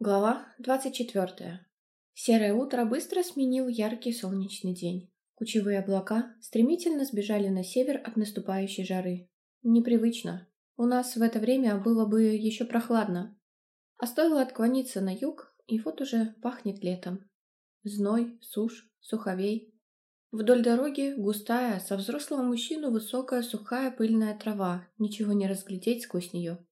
Глава 24. Серое утро быстро сменил яркий солнечный день. Кучевые облака стремительно сбежали на север от наступающей жары. Непривычно. У нас в это время было бы еще прохладно. А стоило отклониться на юг, и вот уже пахнет летом. Зной, сушь, суховей. Вдоль дороги густая, со взрослого мужчину высокая сухая пыльная трава, ничего не разглядеть сквозь нее.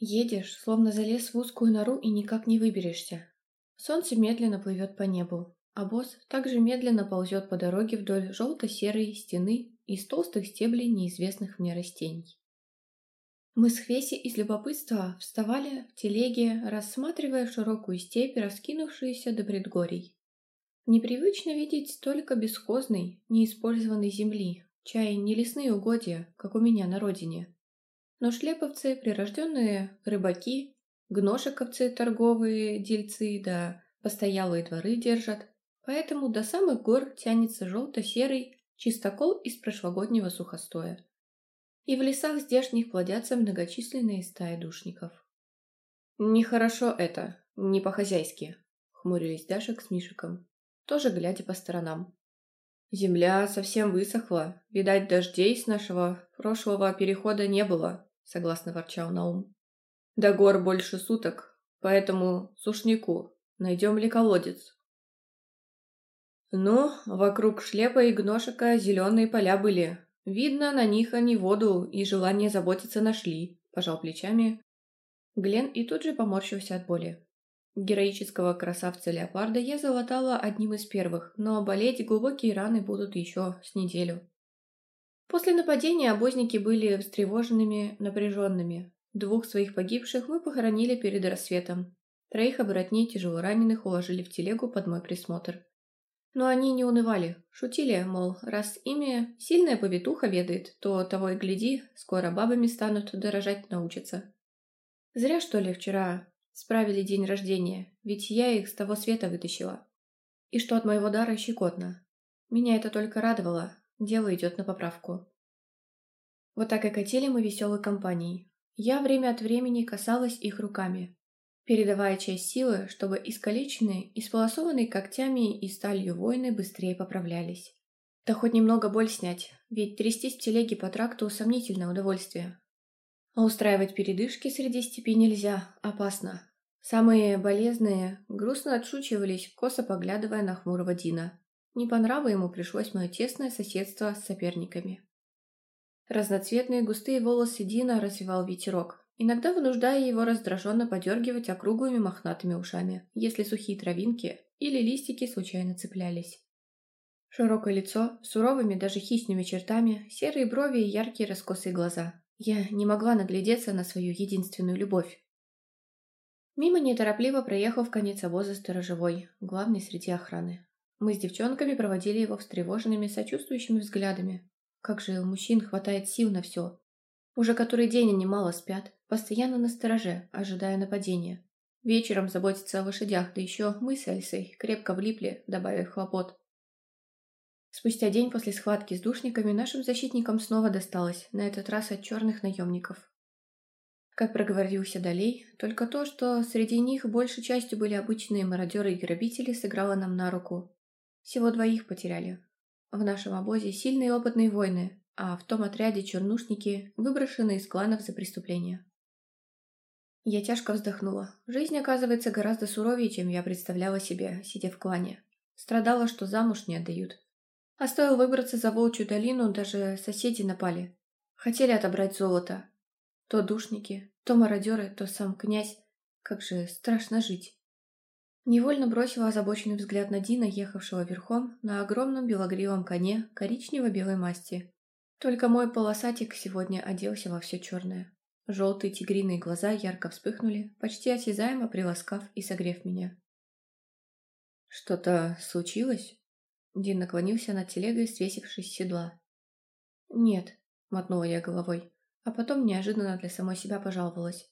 Едешь, словно залез в узкую нору и никак не выберешься. Солнце медленно плывет по небу, а босс также медленно ползет по дороге вдоль желто-серой стены из толстых стеблей неизвестных мне растений. Мы с Хвеси из любопытства вставали в телеге, рассматривая широкую степь, раскинувшуюся до предгорий. Непривычно видеть столько бесхозной, неиспользованной земли, чай не лесные угодья, как у меня на родине, но шлеповцы, прирожденные рыбаки, гношиковцы, торговые дельцы, да постоялые дворы держат, поэтому до самых гор тянется желто-серый чистокол из прошлогоднего сухостоя. И в лесах здешних плодятся многочисленные стаи душников. «Нехорошо это, не по-хозяйски», — хмурились Дашек с Мишиком, тоже глядя по сторонам. «Земля совсем высохла, видать, дождей с нашего прошлого перехода не было», согласно ворчал Наум. До гор больше суток, поэтому сушнику найдем ли колодец. Ну, вокруг шлепа и гношика зеленые поля были. Видно, на них они воду и желание заботиться нашли, пожал плечами. Глен и тут же поморщился от боли. Героического красавца-леопарда я залатала одним из первых, но болеть глубокие раны будут еще с неделю. После нападения обозники были встревоженными, напряженными. Двух своих погибших мы похоронили перед рассветом. Троих оборотней тяжело раненых уложили в телегу под мой присмотр. Но они не унывали, шутили, мол, раз ими сильная повитуха ведает, то того и гляди, скоро бабами станут дорожать научиться. Зря, что ли, вчера справили день рождения, ведь я их с того света вытащила. И что от моего дара щекотно. Меня это только радовало, Дело идет на поправку. Вот так и катили мы веселой компанией. Я время от времени касалась их руками, передавая часть силы, чтобы искалеченные, исполосованные когтями и сталью воины быстрее поправлялись. Да хоть немного боль снять, ведь трястись в телеге по тракту – сомнительное удовольствие. А устраивать передышки среди степи нельзя, опасно. Самые болезные грустно отшучивались, косо поглядывая на хмурого Дина. Не по нраву ему пришлось мое тесное соседство с соперниками. Разноцветные густые волосы Дина развивал ветерок, иногда вынуждая его раздраженно подергивать округлыми мохнатыми ушами, если сухие травинки или листики случайно цеплялись. Широкое лицо, суровыми даже хищными чертами, серые брови и яркие раскосые глаза. Я не могла наглядеться на свою единственную любовь. Мимо неторопливо проехал в конец обоза сторожевой, главный среди охраны. Мы с девчонками проводили его встревоженными, сочувствующими взглядами. Как же у мужчин хватает сил на все. Уже который день они мало спят, постоянно на стороже, ожидая нападения. Вечером заботиться о лошадях, да еще мы с Эльсой крепко влипли, добавив хлопот. Спустя день после схватки с душниками нашим защитникам снова досталось, на этот раз от черных наемников. Как проговорился Долей, только то, что среди них большей частью были обычные мародеры и грабители, сыграло нам на руку. Всего двоих потеряли. В нашем обозе сильные опытные воины, а в том отряде чернушники выброшены из кланов за преступления. Я тяжко вздохнула. Жизнь, оказывается, гораздо суровее, чем я представляла себе, сидя в клане. Страдала, что замуж не отдают. А стоило выбраться за Волчью долину, даже соседи напали. Хотели отобрать золото. То душники, то мародеры, то сам князь. Как же страшно жить. Невольно бросила озабоченный взгляд на Дина, ехавшего верхом, на огромном белогривом коне коричнево-белой масти. Только мой полосатик сегодня оделся во все черное. Желтые тигриные глаза ярко вспыхнули, почти осязаемо приласкав и согрев меня. «Что-то случилось?» Дин наклонился над телегой, свесившись с седла. «Нет», — мотнула я головой, а потом неожиданно для самой себя пожаловалась.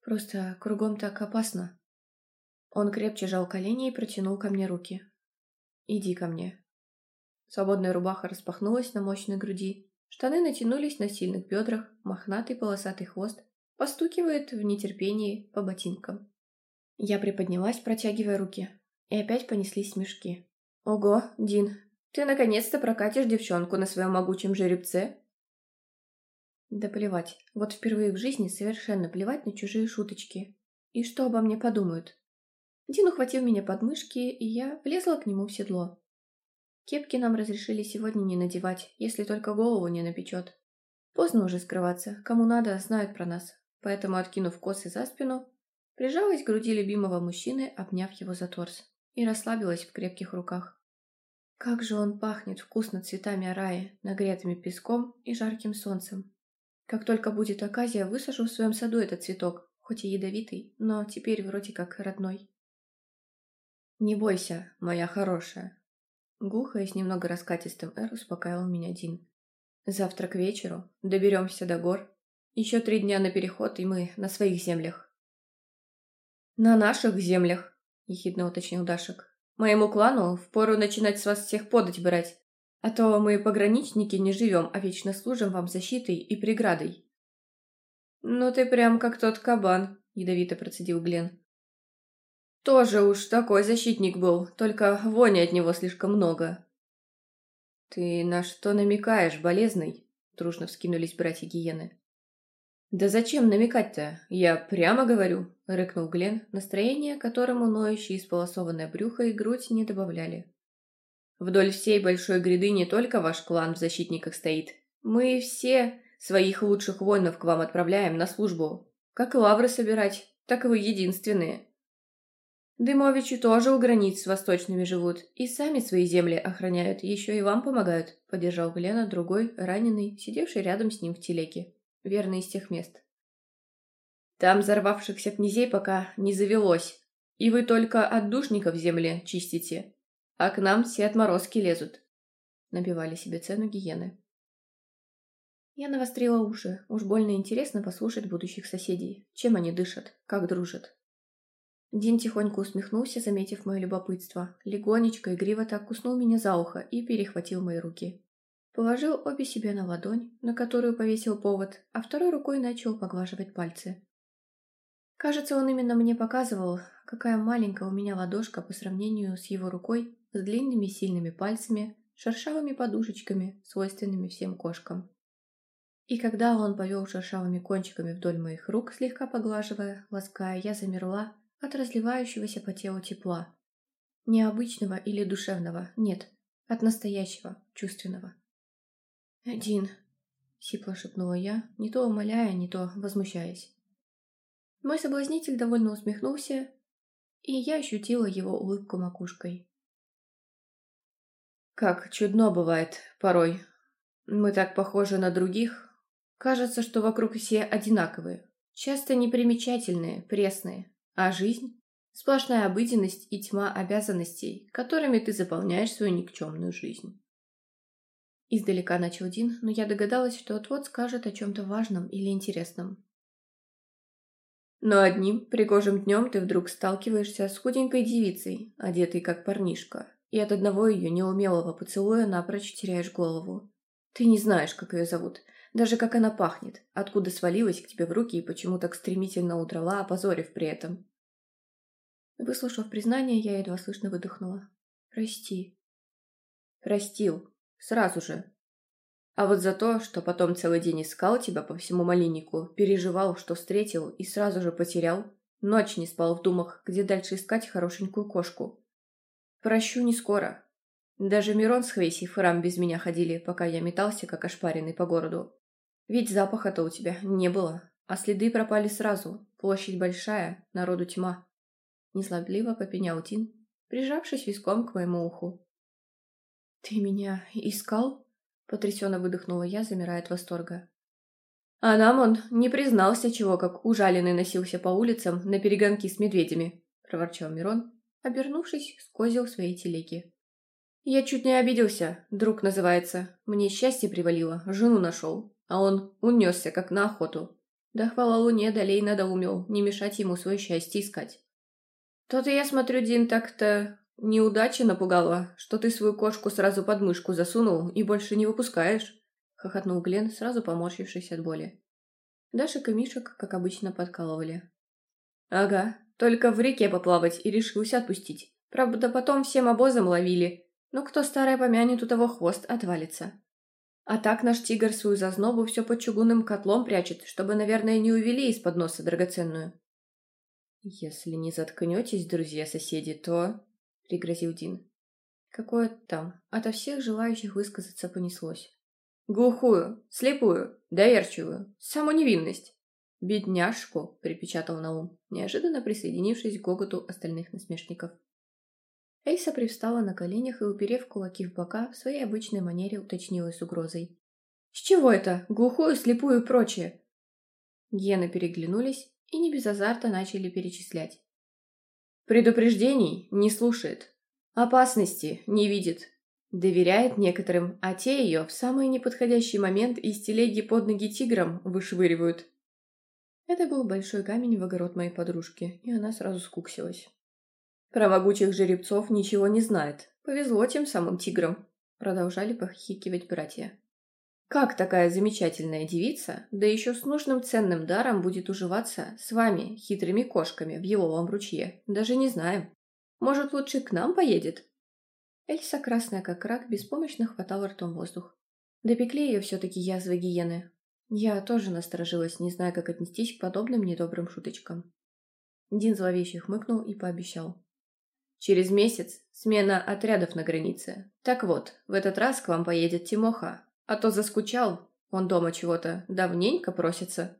«Просто кругом так опасно. Он крепче жал колени и протянул ко мне руки. «Иди ко мне». Свободная рубаха распахнулась на мощной груди, штаны натянулись на сильных бедрах, мохнатый полосатый хвост постукивает в нетерпении по ботинкам. Я приподнялась, протягивая руки, и опять понеслись смешки. «Ого, Дин, ты наконец-то прокатишь девчонку на своем могучем жеребце?» Да плевать, вот впервые в жизни совершенно плевать на чужие шуточки. И что обо мне подумают? Дин ухватил меня под мышки, и я влезла к нему в седло. Кепки нам разрешили сегодня не надевать, если только голову не напечет. Поздно уже скрываться, кому надо, знают про нас. Поэтому, откинув косы за спину, прижалась к груди любимого мужчины, обняв его за торс, и расслабилась в крепких руках. Как же он пахнет вкусно цветами араи, нагретыми песком и жарким солнцем. Как только будет оказия, высажу в своем саду этот цветок, хоть и ядовитый, но теперь вроде как родной. «Не бойся, моя хорошая». Глухо и с немного раскатистым «р» успокаивал меня Дин. «Завтра к вечеру доберемся до гор. Еще три дня на переход, и мы на своих землях». «На наших землях», — ехидно уточнил Дашек. «Моему клану впору начинать с вас всех подать брать, а то мы пограничники не живем, а вечно служим вам защитой и преградой». «Ну ты прям как тот кабан», — ядовито процедил Глен. Тоже уж такой защитник был, только вони от него слишком много. Ты на что намекаешь, болезный? Дружно вскинулись братья Гиены. Да зачем намекать-то? Я прямо говорю, рыкнул Глен, настроение которому ноющие исполосованное брюхо и грудь не добавляли. Вдоль всей большой гряды не только ваш клан в защитниках стоит. Мы все своих лучших воинов к вам отправляем на службу. Как лавры собирать, так и вы единственные. Дымовичи тоже у границ с восточными живут и сами свои земли охраняют, еще и вам помогают», — поддержал Глена другой, раненый, сидевший рядом с ним в телеке. Верно из тех мест. «Там взорвавшихся князей пока не завелось, и вы только от душников земли чистите, а к нам все отморозки лезут», — набивали себе цену гиены. Я навострила уши, уж больно интересно послушать будущих соседей, чем они дышат, как дружат. Дин тихонько усмехнулся, заметив мое любопытство. Легонечко, игриво так куснул меня за ухо и перехватил мои руки. Положил обе себе на ладонь, на которую повесил повод, а второй рукой начал поглаживать пальцы. Кажется, он именно мне показывал, какая маленькая у меня ладошка по сравнению с его рукой, с длинными сильными пальцами, шершавыми подушечками, свойственными всем кошкам. И когда он повел шершавыми кончиками вдоль моих рук, слегка поглаживая, лаская, я замерла, от разливающегося по телу тепла. необычного или душевного, нет, от настоящего, чувственного. Один, — сипло шепнула я, не то умоляя, не то возмущаясь. Мой соблазнитель довольно усмехнулся, и я ощутила его улыбку макушкой. «Как чудно бывает порой. Мы так похожи на других. Кажется, что вокруг все одинаковые, часто непримечательные, пресные, а жизнь – сплошная обыденность и тьма обязанностей, которыми ты заполняешь свою никчемную жизнь. Издалека начал Дин, но я догадалась, что отвод скажет о чем-то важном или интересном. Но одним пригожим днем ты вдруг сталкиваешься с худенькой девицей, одетой как парнишка, и от одного ее неумелого поцелуя напрочь теряешь голову. Ты не знаешь, как ее зовут – даже как она пахнет, откуда свалилась к тебе в руки и почему так стремительно удрала, опозорив при этом. Выслушав признание, я едва слышно выдохнула. «Прости». «Простил. Сразу же. А вот за то, что потом целый день искал тебя по всему Малинику, переживал, что встретил и сразу же потерял, ночь не спал в думах, где дальше искать хорошенькую кошку. Прощу не скоро. Даже Мирон с Хвейси и храм без меня ходили, пока я метался, как ошпаренный по городу. Ведь запаха-то у тебя не было, а следы пропали сразу. Площадь большая, народу тьма. Неслабливо попенял Тин, прижавшись виском к моему уху. «Ты меня искал?» Потрясенно выдохнула я, замирая от восторга. А нам он не признался, чего как ужаленный носился по улицам на перегонки с медведями, проворчал Мирон, обернувшись, скозил свои телеги. Я чуть не обиделся, друг называется. Мне счастье привалило, жену нашел а он унесся, как на охоту. Да хвала луне, долей надоумел, не мешать ему свое счастье искать. То-то я смотрю, Дин, так-то неудача напугала, что ты свою кошку сразу под мышку засунул и больше не выпускаешь, — хохотнул Глен, сразу поморщившись от боли. Дашек и Мишек, как обычно, подкалывали. «Ага, только в реке поплавать и решился отпустить. Правда, потом всем обозом ловили. Ну, кто старое помянет, у того хвост отвалится». А так наш тигр свою зазнобу все под чугунным котлом прячет, чтобы, наверное, не увели из-под носа драгоценную. «Если не заткнетесь, друзья-соседи, то...» — пригрозил Дин. «Какое там? Ото всех желающих высказаться понеслось. Глухую, слепую, доверчивую, саму невинность. Бедняжку!» — припечатал Наум, неожиданно присоединившись к гоготу остальных насмешников. Эйса привстала на коленях и, уперев кулаки в бока, в своей обычной манере уточнила с угрозой. «С чего это? Глухую, слепую и прочее?» Гены переглянулись и не без азарта начали перечислять. «Предупреждений не слушает. Опасности не видит. Доверяет некоторым, а те ее в самый неподходящий момент из телеги под ноги тигром вышвыривают». Это был большой камень в огород моей подружки, и она сразу скуксилась. Про могучих жеребцов ничего не знает. Повезло тем самым тиграм. Продолжали похихикивать братья. Как такая замечательная девица, да еще с нужным ценным даром будет уживаться с вами, хитрыми кошками, в еловом ручье? Даже не знаем. Может, лучше к нам поедет? Эльса, красная как рак, беспомощно хватала ртом воздух. Допекли ее все-таки язвы гиены. Я тоже насторожилась, не зная, как отнестись к подобным недобрым шуточкам. Дин зловеще хмыкнул и пообещал. Через месяц смена отрядов на границе. Так вот, в этот раз к вам поедет Тимоха. А то заскучал, он дома чего-то давненько просится.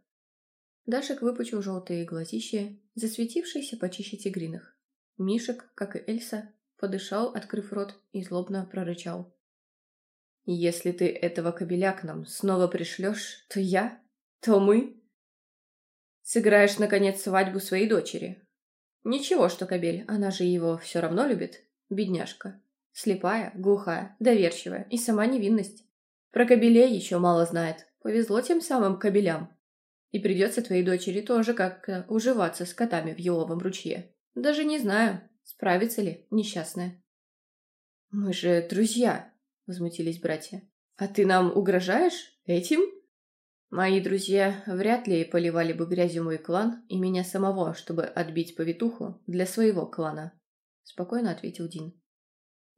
Дашек выпучил желтые глазища, засветившиеся почище тигриных. Мишек, как и Эльса, подышал, открыв рот, и злобно прорычал. «Если ты этого кобеля к нам снова пришлешь, то я, то мы...» «Сыграешь, наконец, свадьбу своей дочери, Ничего, что кобель, она же его все равно любит. Бедняжка. Слепая, глухая, доверчивая и сама невинность. Про кобелей еще мало знает. Повезло тем самым кобелям. И придется твоей дочери тоже как-то уживаться с котами в еловом ручье. Даже не знаю, справится ли несчастная. «Мы же друзья», — возмутились братья. «А ты нам угрожаешь? Этим?» Мои друзья вряд ли поливали бы грязью мой клан и меня самого, чтобы отбить повитуху для своего клана, — спокойно ответил Дин.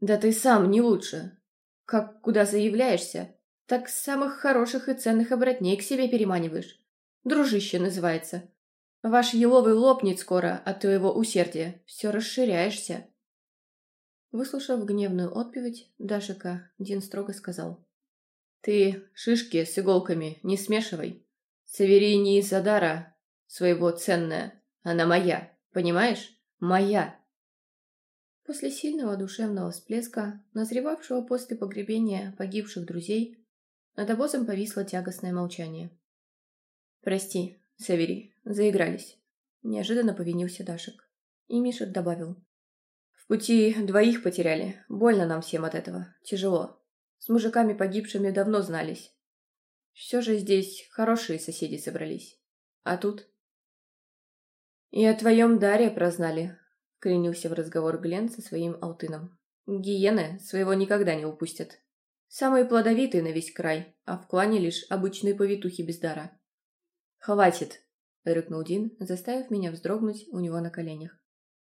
Да ты сам не лучше. Как куда заявляешься, так самых хороших и ценных обратней к себе переманиваешь. Дружище называется. Ваш еловый лопнет скоро от твоего усердия. Все расширяешься. Выслушав гневную отпевать Дашика, Дин строго сказал. Ты шишки с иголками не смешивай. Саверини из Адара своего ценная. Она моя, понимаешь? Моя. После сильного душевного всплеска, назревавшего после погребения погибших друзей, над обозом повисло тягостное молчание. «Прости, Савери, заигрались», — неожиданно повинился Дашек. И Миша добавил. «В пути двоих потеряли. Больно нам всем от этого. Тяжело. С мужиками погибшими давно знались. Все же здесь хорошие соседи собрались. А тут... «И о твоем даре прознали», — Кренился в разговор Глен со своим алтыном. «Гиены своего никогда не упустят. Самые плодовитые на весь край, а в клане лишь обычные повитухи без дара». «Хватит!» — рыкнул Дин, заставив меня вздрогнуть у него на коленях.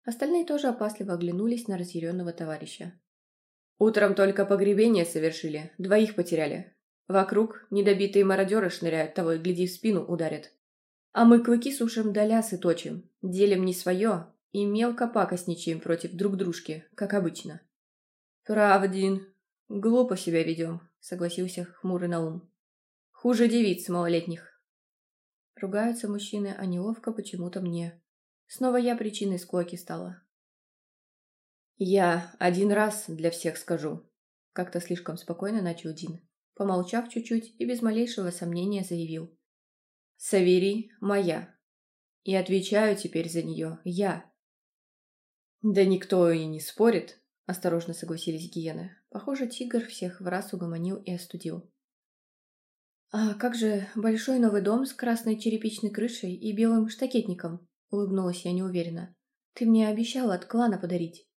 Остальные тоже опасливо оглянулись на разъяренного товарища. Утром только погребение совершили, двоих потеряли. Вокруг недобитые мародеры шныряют, того и гляди в спину ударят. А мы клыки сушим до лясы точим, делим не свое и мелко пакостничаем против друг дружки, как обычно. «Правдин, глупо себя ведем», — согласился хмурый Наум. «Хуже девиц малолетних». Ругаются мужчины, а неловко почему-то мне. Снова я причиной склоки стала. «Я один раз для всех скажу», – как-то слишком спокойно начал Дин, помолчав чуть-чуть и без малейшего сомнения заявил. «Савери моя, и отвечаю теперь за нее я». «Да никто и не спорит», – осторожно согласились гиены. Похоже, тигр всех в раз угомонил и остудил. «А как же большой новый дом с красной черепичной крышей и белым штакетником?» – улыбнулась я неуверенно. «Ты мне обещала от клана подарить».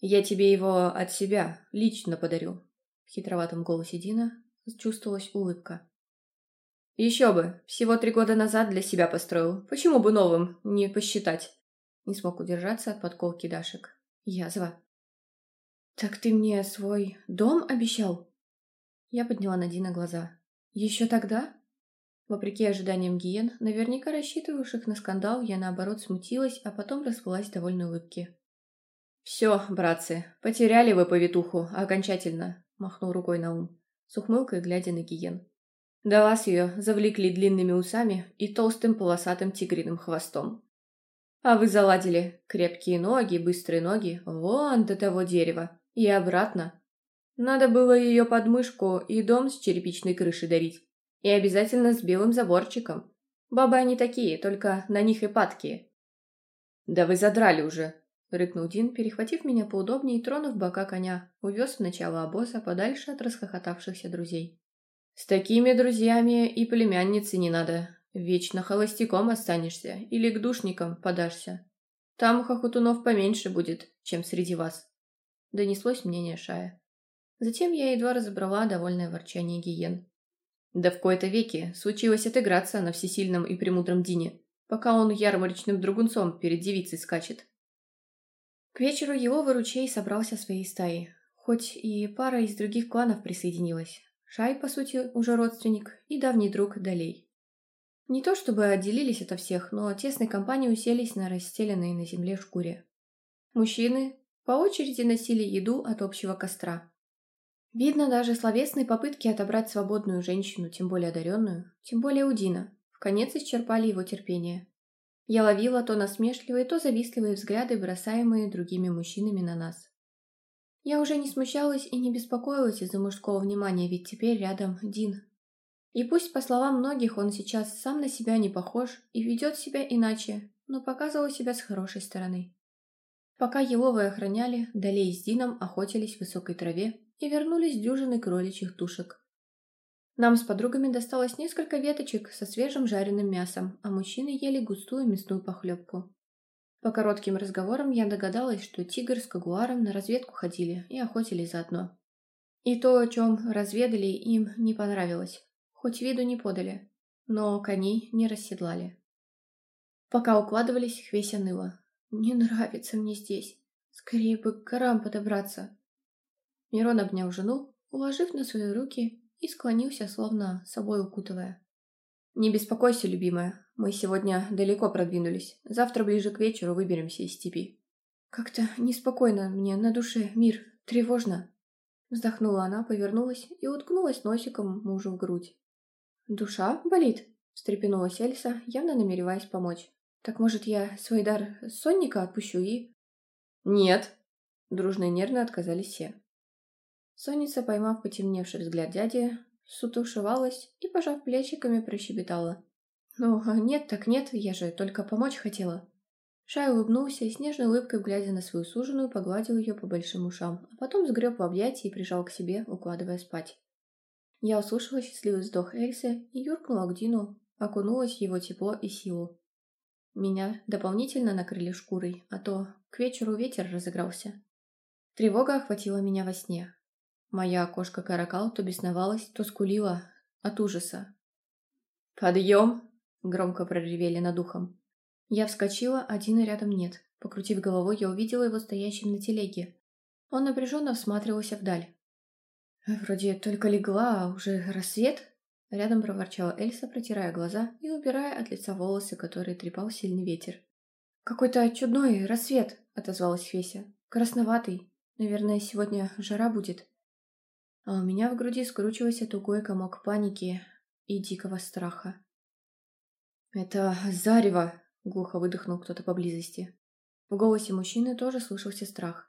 «Я тебе его от себя лично подарю», — в хитроватом голосе Дина чувствовалась улыбка. «Еще бы! Всего три года назад для себя построил. Почему бы новым не посчитать?» Не смог удержаться от подколки Дашек. Язва. «Так ты мне свой дом обещал?» Я подняла на Дина глаза. «Еще тогда?» Вопреки ожиданиям Гиен, наверняка рассчитывавших на скандал, я наоборот смутилась, а потом расплылась довольной улыбки. «Все, братцы, потеряли вы повитуху окончательно», — махнул рукой Наум, с ухмылкой глядя на Гиен. До вас ее завлекли длинными усами и толстым полосатым тигриным хвостом. А вы заладили крепкие ноги, быстрые ноги, вон до того дерева и обратно. Надо было ее подмышку и дом с черепичной крыши дарить. И обязательно с белым заборчиком. Бабы они такие, только на них и падкие. «Да вы задрали уже», — рыкнул Дин, перехватив меня поудобнее и тронув бока коня, увез в начало обоза подальше от расхохотавшихся друзей. «С такими друзьями и племянницы не надо. Вечно холостяком останешься или к душникам подашься. Там хохотунов поменьше будет, чем среди вас», — донеслось мнение Шая. Затем я едва разобрала довольное ворчание гиен. Да в кои-то веки случилось отыграться на всесильном и премудром Дине, пока он ярмарочным другунцом перед девицей скачет. К вечеру его выручей собрался своей стаей, хоть и пара из других кланов присоединилась. Шай, по сути, уже родственник и давний друг Далей. Не то чтобы отделились ото всех, но тесной компании уселись на расстеленной на земле шкуре. Мужчины по очереди носили еду от общего костра. Видно даже словесные попытки отобрать свободную женщину, тем более одаренную, тем более Удина, в конец исчерпали его терпение. Я ловила то насмешливые, то завистливые взгляды, бросаемые другими мужчинами на нас. Я уже не смущалась и не беспокоилась из-за мужского внимания, ведь теперь рядом Дин. И пусть, по словам многих, он сейчас сам на себя не похож и ведет себя иначе, но показывал себя с хорошей стороны. Пока еловые охраняли, Долей с Дином охотились в высокой траве и вернулись дюжины кроличьих тушек. Нам с подругами досталось несколько веточек со свежим жареным мясом, а мужчины ели густую мясную похлебку. По коротким разговорам я догадалась, что тигр с кагуаром на разведку ходили и охотились заодно. И то, о чем разведали, им не понравилось. Хоть виду не подали, но коней не расседлали. Пока укладывались, Хвеся ныла. «Не нравится мне здесь. Скорее бы к горам подобраться». Мирон обнял жену, уложив на свои руки и склонился, словно собой укутывая. «Не беспокойся, любимая, мы сегодня далеко продвинулись. Завтра ближе к вечеру выберемся из степи». «Как-то неспокойно мне на душе, мир, тревожно». Вздохнула она, повернулась и уткнулась носиком мужу в грудь. «Душа болит?» – встрепенулась Эльса, явно намереваясь помочь. «Так, может, я свой дар сонника отпущу и...» «Нет!» – дружно и нервно отказались все. Соница, поймав потемневший взгляд дяди, сутушевалась и, пожав плечиками, прощебетала. «Ну, нет так нет, я же только помочь хотела». Шай улыбнулся и с нежной улыбкой, глядя на свою суженую, погладил ее по большим ушам, а потом сгреб в объятия и прижал к себе, укладывая спать. Я услышала счастливый вздох Эльсы и юркнула к Дину, окунулась в его тепло и силу. Меня дополнительно накрыли шкурой, а то к вечеру ветер разыгрался. Тревога охватила меня во сне, Моя кошка-каракал то бесновалась, то скулила от ужаса. «Подъем!» – громко проревели над ухом. Я вскочила, а Дина рядом нет. Покрутив головой, я увидела его стоящим на телеге. Он напряженно всматривался вдаль. «Э, «Вроде только легла, а уже рассвет?» Рядом проворчала Эльса, протирая глаза и убирая от лица волосы, которые трепал сильный ветер. «Какой-то чудной рассвет!» – отозвалась Феся. «Красноватый. Наверное, сегодня жара будет» а у меня в груди скручивался тугой комок паники и дикого страха. «Это зарево!» — глухо выдохнул кто-то поблизости. В голосе мужчины тоже слышался страх.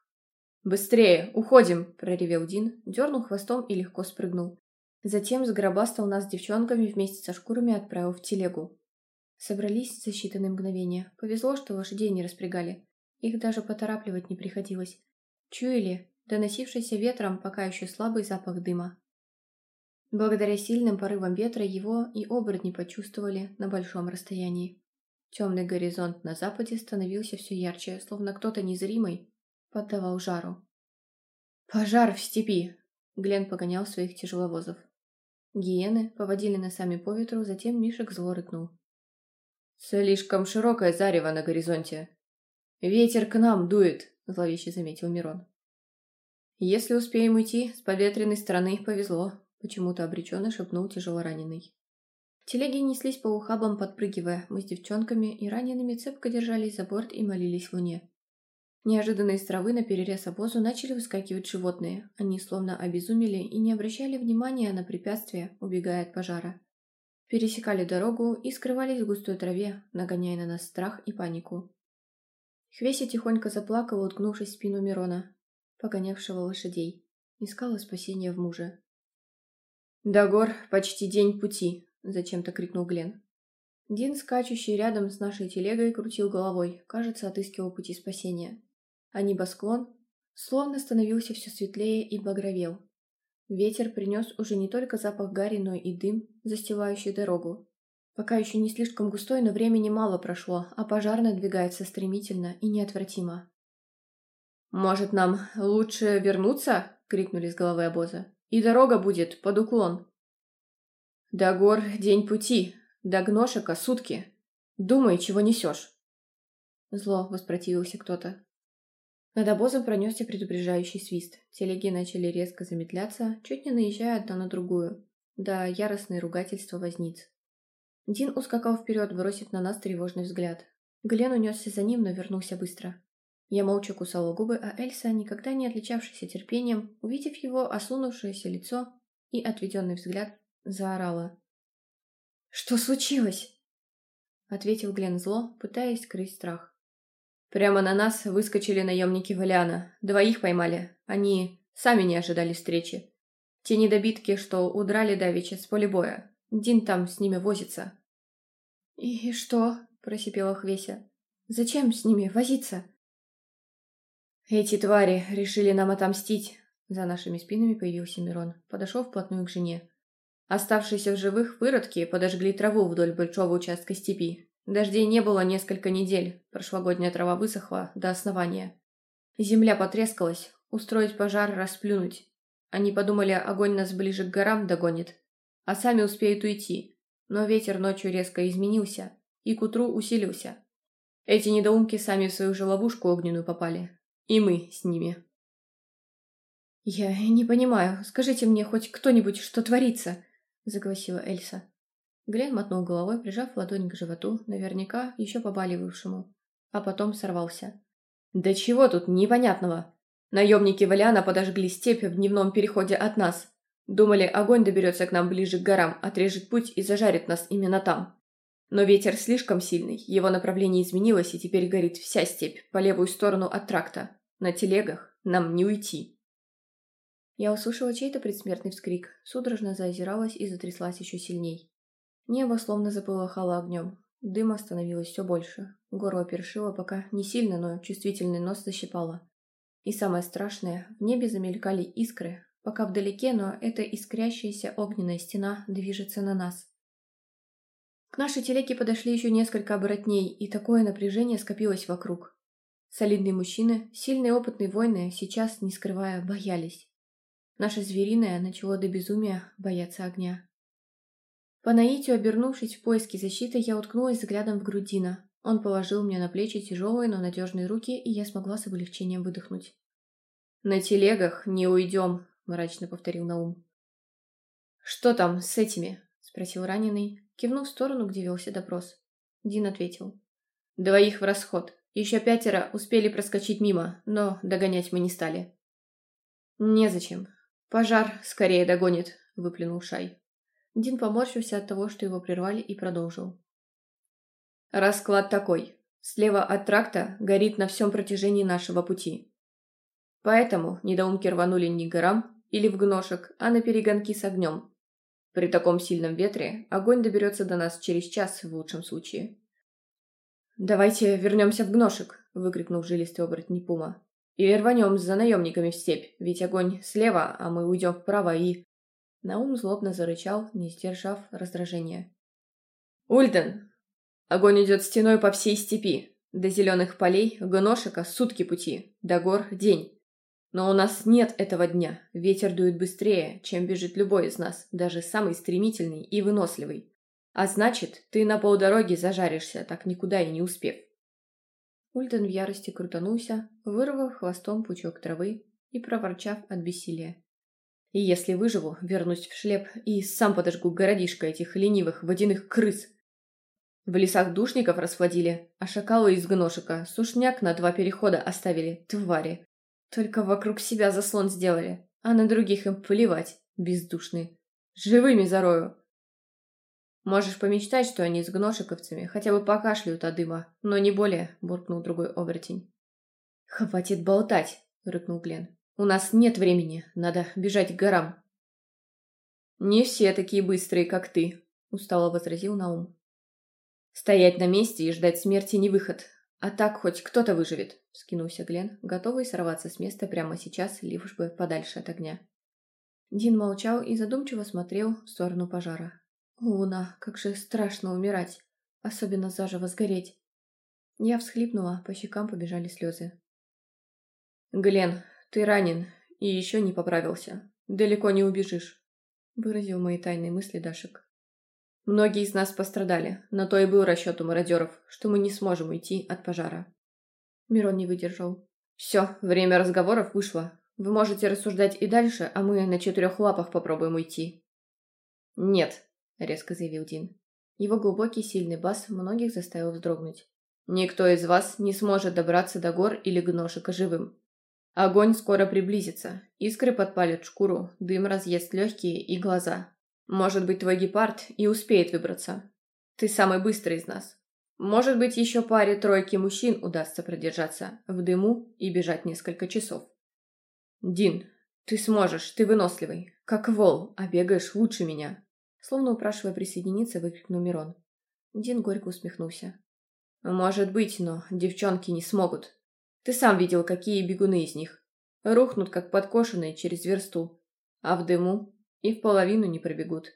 «Быстрее! Уходим!» — проревел Дин, дернул хвостом и легко спрыгнул. Затем сгробастал нас с девчонками вместе со шкурами отправил в телегу. Собрались за считанные мгновения. Повезло, что лошадей не распрягали. Их даже поторапливать не приходилось. Чуяли, доносившийся ветром пока еще слабый запах дыма. Благодаря сильным порывам ветра его и оборотни почувствовали на большом расстоянии. Темный горизонт на западе становился все ярче, словно кто-то незримый поддавал жару. «Пожар в степи!» — Глен погонял своих тяжеловозов. Гиены поводили носами по ветру, затем Мишек зло рыкнул. «Слишком широкое зарево на горизонте!» «Ветер к нам дует!» — зловеще заметил Мирон. «Если успеем уйти, с поветренной стороны повезло», — почему-то обреченно шепнул тяжелораненый. Телеги неслись по ухабам, подпрыгивая. Мы с девчонками и ранеными цепко держались за борт и молились луне. Неожиданно из травы на перерез обозу начали выскакивать животные. Они словно обезумели и не обращали внимания на препятствия, убегая от пожара. Пересекали дорогу и скрывались в густой траве, нагоняя на нас страх и панику. Хвеся тихонько заплакала, уткнувшись в спину Мирона погонявшего лошадей. Искала спасения в муже. «До гор почти день пути», — зачем-то крикнул Глен. Дин, скачущий рядом с нашей телегой, крутил головой, кажется, отыскивал пути спасения. А небосклон словно становился все светлее и багровел. Ветер принес уже не только запах гари, но и дым, застилающий дорогу. Пока еще не слишком густой, но времени мало прошло, а пожар надвигается стремительно и неотвратимо. «Может, нам лучше вернуться?» — крикнули с головы обоза. «И дорога будет под уклон». «До гор день пути, до гношика сутки. Думай, чего несешь». Зло воспротивился кто-то. Над обозом пронесся предупреждающий свист. Телеги начали резко замедляться, чуть не наезжая одна на другую. Да, яростные ругательства возниц. Дин ускакал вперед, бросив на нас тревожный взгляд. Глен унесся за ним, но вернулся быстро. Я молча кусала губы, а Эльса, никогда не отличавшаяся терпением, увидев его осунувшееся лицо и отведенный взгляд, заорала. «Что случилось?» — ответил Глен зло, пытаясь скрыть страх. «Прямо на нас выскочили наемники Валиана. Двоих поймали. Они сами не ожидали встречи. Те недобитки, что удрали давеча с поля боя. Дин там с ними возится». «И что?» — просипела Хвеся. «Зачем с ними возиться?» «Эти твари решили нам отомстить!» За нашими спинами появился Мирон. Подошел вплотную к жене. Оставшиеся в живых выродки подожгли траву вдоль большого участка степи. Дождей не было несколько недель. Прошлогодняя трава высохла до основания. Земля потрескалась. Устроить пожар, расплюнуть. Они подумали, огонь нас ближе к горам догонит. А сами успеют уйти. Но ветер ночью резко изменился. И к утру усилился. Эти недоумки сами в свою же ловушку огненную попали. И мы с ними. «Я не понимаю. Скажите мне хоть кто-нибудь, что творится?» – загласила Эльса. Глен мотнул головой, прижав ладонь к животу, наверняка еще побаливавшему, а потом сорвался. «Да чего тут непонятного? Наемники Валяна подожгли степь в дневном переходе от нас. Думали, огонь доберется к нам ближе к горам, отрежет путь и зажарит нас именно там. Но ветер слишком сильный, его направление изменилось, и теперь горит вся степь по левую сторону от тракта. На телегах нам не уйти. Я услышала чей-то предсмертный вскрик, судорожно заозиралась и затряслась еще сильней. Небо словно заполыхало огнем. Дыма становилось все больше. Горло першило пока не сильно, но чувствительный нос защипало. И самое страшное, в небе замелькали искры, пока вдалеке, но эта искрящаяся огненная стена движется на нас. К нашей телеге подошли еще несколько оборотней, и такое напряжение скопилось вокруг. Солидные мужчины, сильные опытные воины, сейчас, не скрывая, боялись. Наша звериная начала до безумия бояться огня. По наитию, обернувшись в поиске защиты, я уткнулась взглядом в грудина. Он положил мне на плечи тяжелые, но надежные руки, и я смогла с облегчением выдохнуть. «На телегах не уйдем», — мрачно повторил Наум. «Что там с этими?» — спросил раненый, кивнув в сторону, где велся допрос. Дин ответил. «Двоих в расход. Еще пятеро успели проскочить мимо, но догонять мы не стали. «Незачем. Пожар скорее догонит», — выплюнул Шай. Дин поморщился от того, что его прервали, и продолжил. «Расклад такой. Слева от тракта горит на всем протяжении нашего пути. Поэтому недоумки рванули не к горам или в гношек, а на перегонки с огнем. При таком сильном ветре огонь доберется до нас через час в лучшем случае. «Давайте вернемся в гношек», — выкрикнул жилистый оборотень Пума. «Или рванем за наемниками в степь, ведь огонь слева, а мы уйдем вправо и...» Наум злобно зарычал, не сдержав раздражения. «Ульден! Огонь идет стеной по всей степи. До зеленых полей, Гношека сутки пути, до гор — день. Но у нас нет этого дня. Ветер дует быстрее, чем бежит любой из нас, даже самый стремительный и выносливый. А значит, ты на полдороге зажаришься, так никуда и не успев. Ульден в ярости крутанулся, вырвав хвостом пучок травы и проворчав от бессилия. И если выживу, вернусь в шлеп и сам подожгу городишко этих ленивых водяных крыс. В лесах душников расплодили, а шакала из гношика сушняк на два перехода оставили, твари. Только вокруг себя заслон сделали, а на других им плевать, бездушные. Живыми зарою. «Можешь помечтать, что они с гношиковцами хотя бы покашляют от дыма, но не более», — буркнул другой оборотень. «Хватит болтать», — рыкнул Глен. «У нас нет времени, надо бежать к горам». «Не все такие быстрые, как ты», — устало возразил Наум. «Стоять на месте и ждать смерти не выход. А так хоть кто-то выживет», — скинулся Глен, готовый сорваться с места прямо сейчас, лишь бы подальше от огня. Дин молчал и задумчиво смотрел в сторону пожара. «О, луна, как же страшно умирать, особенно заживо сгореть!» Я всхлипнула, по щекам побежали слезы. «Глен, ты ранен и еще не поправился. Далеко не убежишь», — выразил мои тайные мысли Дашек. «Многие из нас пострадали, на то и был расчет у мародеров, что мы не сможем уйти от пожара». Мирон не выдержал. «Все, время разговоров вышло. Вы можете рассуждать и дальше, а мы на четырех лапах попробуем уйти». «Нет», резко заявил Дин. Его глубокий сильный бас многих заставил вздрогнуть. «Никто из вас не сможет добраться до гор или гношика живым. Огонь скоро приблизится, искры подпалят шкуру, дым разъест легкие и глаза. Может быть, твой гепард и успеет выбраться. Ты самый быстрый из нас. Может быть, еще паре тройки мужчин удастся продержаться в дыму и бежать несколько часов. Дин, ты сможешь, ты выносливый, как вол, а бегаешь лучше меня. Словно упрашивая присоединиться, выкрикнул Мирон. Дин горько усмехнулся. «Может быть, но девчонки не смогут. Ты сам видел, какие бегуны из них. Рухнут, как подкошенные, через версту. А в дыму и в половину не пробегут».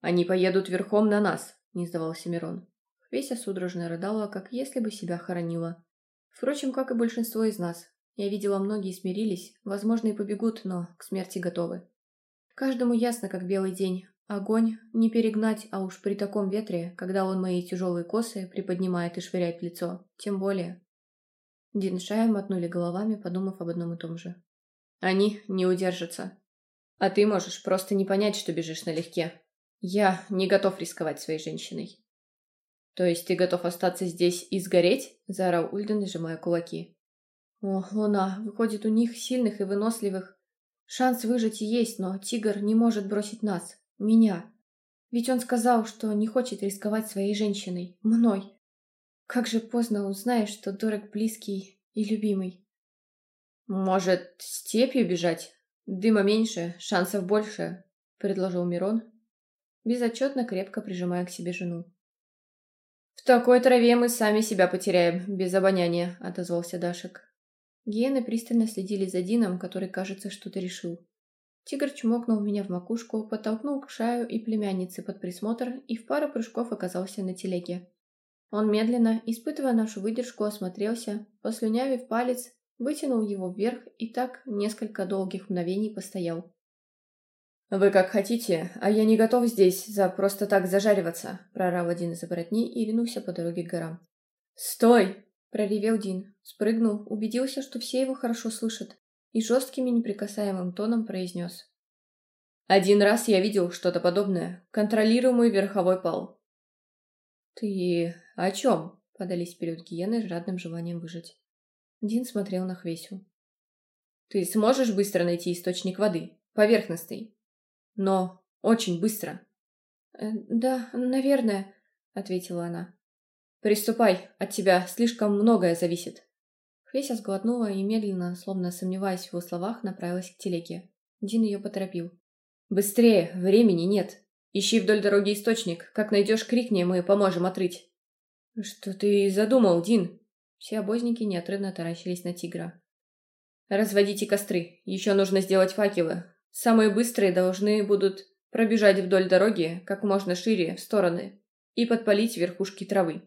«Они поедут верхом на нас», — не сдавался Мирон. Веся судорожно рыдала, как если бы себя хоронила. Впрочем, как и большинство из нас, я видела, многие смирились, возможно, и побегут, но к смерти готовы. Каждому ясно, как белый день. Огонь не перегнать, а уж при таком ветре, когда он мои тяжелые косы приподнимает и швыряет в лицо, тем более. Диншая мотнули головами, подумав об одном и том же. Они не удержатся. А ты можешь просто не понять, что бежишь налегке. Я не готов рисковать своей женщиной. То есть ты готов остаться здесь и сгореть? Заорал Ульден, сжимая кулаки. О, луна, выходит, у них сильных и выносливых Шанс выжить есть, но тигр не может бросить нас, меня. Ведь он сказал, что не хочет рисковать своей женщиной, мной. Как же поздно узнаешь, что дорог близкий и любимый. Может, степью бежать? Дыма меньше, шансов больше, предложил Мирон, безотчетно крепко прижимая к себе жену. «В такой траве мы сами себя потеряем, без обоняния», — отозвался Дашек. Гиены пристально следили за Дином, который, кажется, что-то решил. Тигр чмокнул меня в макушку, подтолкнул к Шаю и племяннице под присмотр и в пару прыжков оказался на телеге. Он медленно, испытывая нашу выдержку, осмотрелся, послюнявив палец, вытянул его вверх и так несколько долгих мгновений постоял. «Вы как хотите, а я не готов здесь за просто так зажариваться», — прорал один из оборотней и ринулся по дороге к горам. «Стой!» Проревел Дин, спрыгнул, убедился, что все его хорошо слышат, и жестким и неприкасаемым тоном произнес. «Один раз я видел что-то подобное. Контролируемый верховой пал». «Ты о чем?» — подались вперед гиены с жадным желанием выжить. Дин смотрел на Хвесю. «Ты сможешь быстро найти источник воды? Поверхностный?» «Но очень быстро». «Э, «Да, наверное», — ответила она. «Приступай, от тебя слишком многое зависит». Хвеся сглотнула и медленно, словно сомневаясь в его словах, направилась к телеге. Дин ее поторопил. «Быстрее, времени нет. Ищи вдоль дороги источник. Как найдешь, крикни, мы поможем отрыть». «Что ты задумал, Дин?» Все обозники неотрывно таращились на тигра. «Разводите костры. Еще нужно сделать факелы. Самые быстрые должны будут пробежать вдоль дороги как можно шире в стороны и подпалить верхушки травы.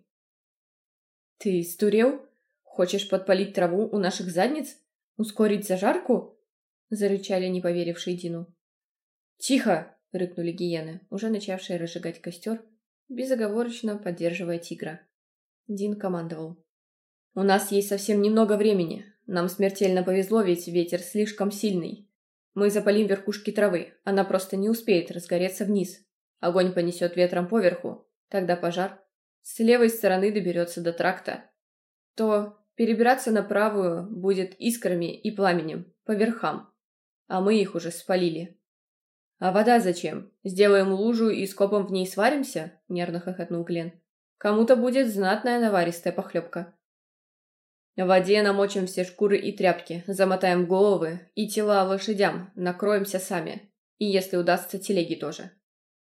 «Ты сдурел? Хочешь подпалить траву у наших задниц? Ускорить зажарку?» — зарычали не поверившие Дину. «Тихо!» — рыкнули гиены, уже начавшие разжигать костер, безоговорочно поддерживая тигра. Дин командовал. «У нас есть совсем немного времени. Нам смертельно повезло, ведь ветер слишком сильный. Мы запалим верхушки травы, она просто не успеет разгореться вниз. Огонь понесет ветром поверху, тогда пожар с левой стороны доберется до тракта, то перебираться на правую будет искрами и пламенем, по верхам, а мы их уже спалили. «А вода зачем? Сделаем лужу и скопом в ней сваримся?» — нервно хохотнул Глен. «Кому-то будет знатная наваристая похлебка». В воде намочим все шкуры и тряпки, замотаем головы и тела лошадям, накроемся сами. И если удастся, телеги тоже.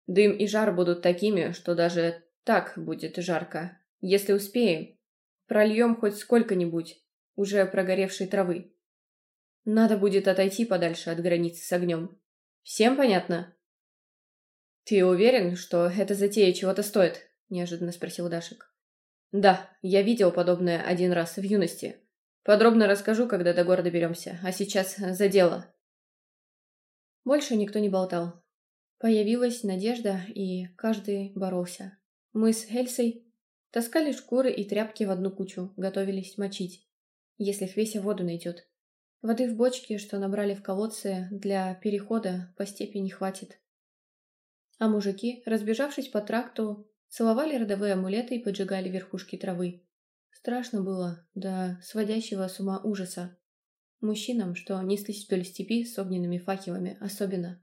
Дым и жар будут такими, что даже так будет жарко. Если успеем, прольем хоть сколько-нибудь уже прогоревшей травы. Надо будет отойти подальше от границы с огнем. Всем понятно? «Ты уверен, что эта затея чего-то стоит?» – неожиданно спросил Дашек. «Да, я видел подобное один раз в юности. Подробно расскажу, когда до города беремся, а сейчас за дело». Больше никто не болтал. Появилась надежда, и каждый боролся. Мы с Хельсой таскали шкуры и тряпки в одну кучу, готовились мочить, если Хвеся воду найдет. Воды в бочке, что набрали в колодце, для перехода по степи не хватит. А мужики, разбежавшись по тракту, целовали родовые амулеты и поджигали верхушки травы. Страшно было, до сводящего с ума ужаса. Мужчинам, что неслись вдоль степи с огненными факелами, особенно.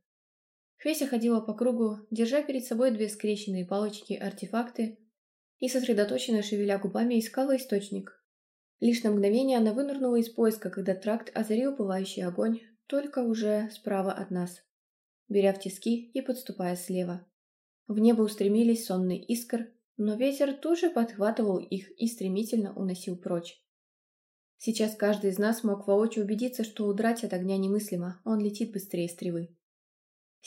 Феся ходила по кругу, держа перед собой две скрещенные палочки-артефакты и сосредоточенно шевеля губами искала источник. Лишь на мгновение она вынырнула из поиска, когда тракт озарил пылающий огонь, только уже справа от нас, беря в тиски и подступая слева. В небо устремились сонные искр, но ветер тут же подхватывал их и стремительно уносил прочь. Сейчас каждый из нас мог воочию убедиться, что удрать от огня немыслимо, он летит быстрее стрелы.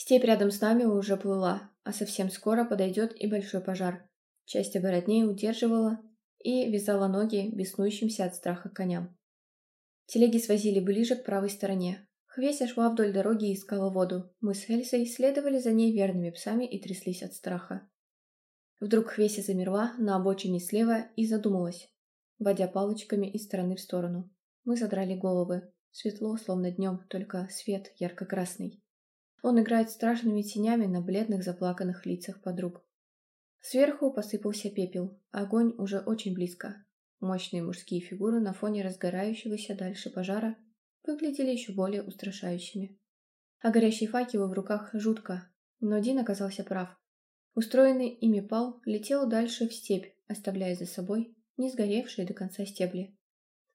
Степь рядом с нами уже плыла, а совсем скоро подойдет и большой пожар. Часть оборотней удерживала и вязала ноги беснующимся от страха коням. Телеги свозили ближе к правой стороне. Хвеся шла вдоль дороги и искала воду. Мы с Эльсой следовали за ней верными псами и тряслись от страха. Вдруг Хвеся замерла на обочине слева и задумалась, водя палочками из стороны в сторону. Мы задрали головы. Светло, словно днем, только свет ярко-красный. Он играет страшными тенями на бледных заплаканных лицах подруг. Сверху посыпался пепел, огонь уже очень близко. Мощные мужские фигуры на фоне разгорающегося дальше пожара выглядели еще более устрашающими. А горящие факелы в руках жутко, но Дин оказался прав. Устроенный ими пал летел дальше в степь, оставляя за собой не сгоревшие до конца стебли.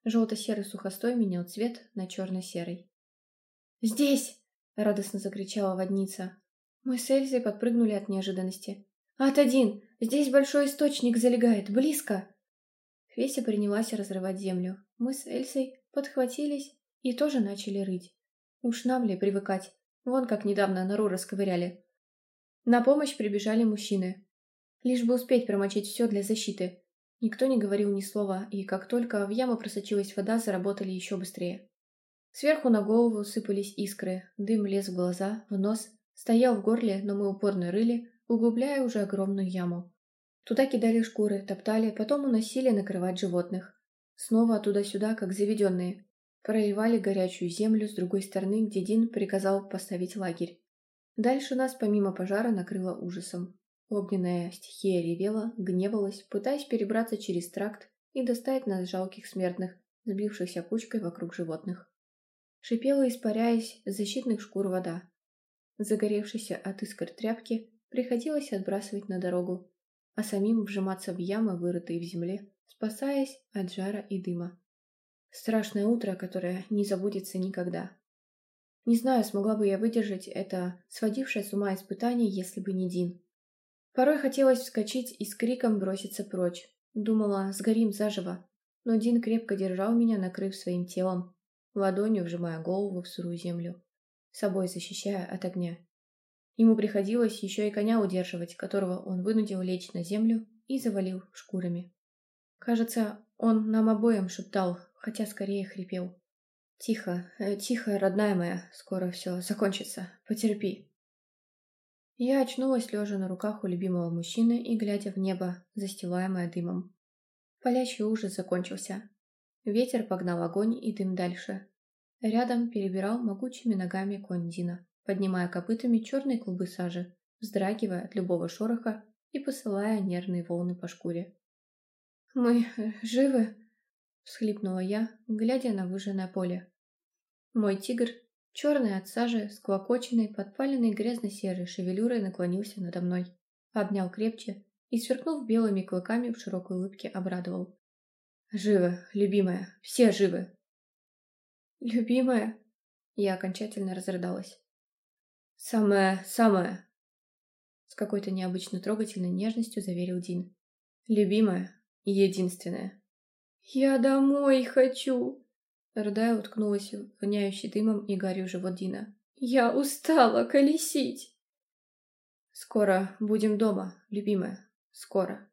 Желто-серый сухостой менял цвет на черно-серый. «Здесь!» — радостно закричала водница. Мы с Эльзой подпрыгнули от неожиданности. Ат один, Здесь большой источник залегает! Близко!» Феся принялась разрывать землю. Мы с Эльзой подхватились и тоже начали рыть. Уж нам ли привыкать? Вон как недавно нору расковыряли. На помощь прибежали мужчины. Лишь бы успеть промочить все для защиты. Никто не говорил ни слова, и как только в яму просочилась вода, заработали еще быстрее. Сверху на голову сыпались искры, дым лез в глаза, в нос, стоял в горле, но мы упорно рыли, углубляя уже огромную яму. Туда кидали шкуры, топтали, потом уносили накрывать животных. Снова оттуда-сюда, как заведенные. Проливали горячую землю с другой стороны, где Дин приказал поставить лагерь. Дальше нас, помимо пожара, накрыло ужасом. Огненная стихия ревела, гневалась, пытаясь перебраться через тракт и достать нас жалких смертных, сбившихся кучкой вокруг животных шипела, испаряясь, защитных шкур вода. Загоревшийся от искр тряпки приходилось отбрасывать на дорогу, а самим вжиматься в ямы, вырытые в земле, спасаясь от жара и дыма. Страшное утро, которое не забудется никогда. Не знаю, смогла бы я выдержать это сводившее с ума испытание, если бы не Дин. Порой хотелось вскочить и с криком броситься прочь. Думала, сгорим заживо, но Дин крепко держал меня, накрыв своим телом, ладонью вжимая голову в сырую землю, собой защищая от огня. Ему приходилось еще и коня удерживать, которого он вынудил лечь на землю и завалил шкурами. Кажется, он нам обоим шептал, хотя скорее хрипел. «Тихо, э, тихо, родная моя, скоро все закончится, потерпи». Я очнулась, лежа на руках у любимого мужчины и глядя в небо, застилаемое дымом. Палящий ужас закончился, Ветер погнал огонь и дым дальше. Рядом перебирал могучими ногами конь Дина, поднимая копытами черные клубы сажи, вздрагивая от любого шороха и посылая нервные волны по шкуре. «Мы живы?» – всхлипнула я, глядя на выжженное поле. Мой тигр, черный от сажи, сквокоченный, подпаленный грязно-серой шевелюрой наклонился надо мной, обнял крепче и, сверкнув белыми клыками в широкой улыбке, обрадовал. «Живы, любимая, все живы!» «Любимая?» Я окончательно разрыдалась. «Самая, самая!» С какой-то необычно трогательной нежностью заверил Дин. «Любимая, и единственная!» «Я домой хочу!» Рыдая уткнулась в воняющий дымом и горю живот Дина. «Я устала колесить!» «Скоро будем дома, любимая, скоро!»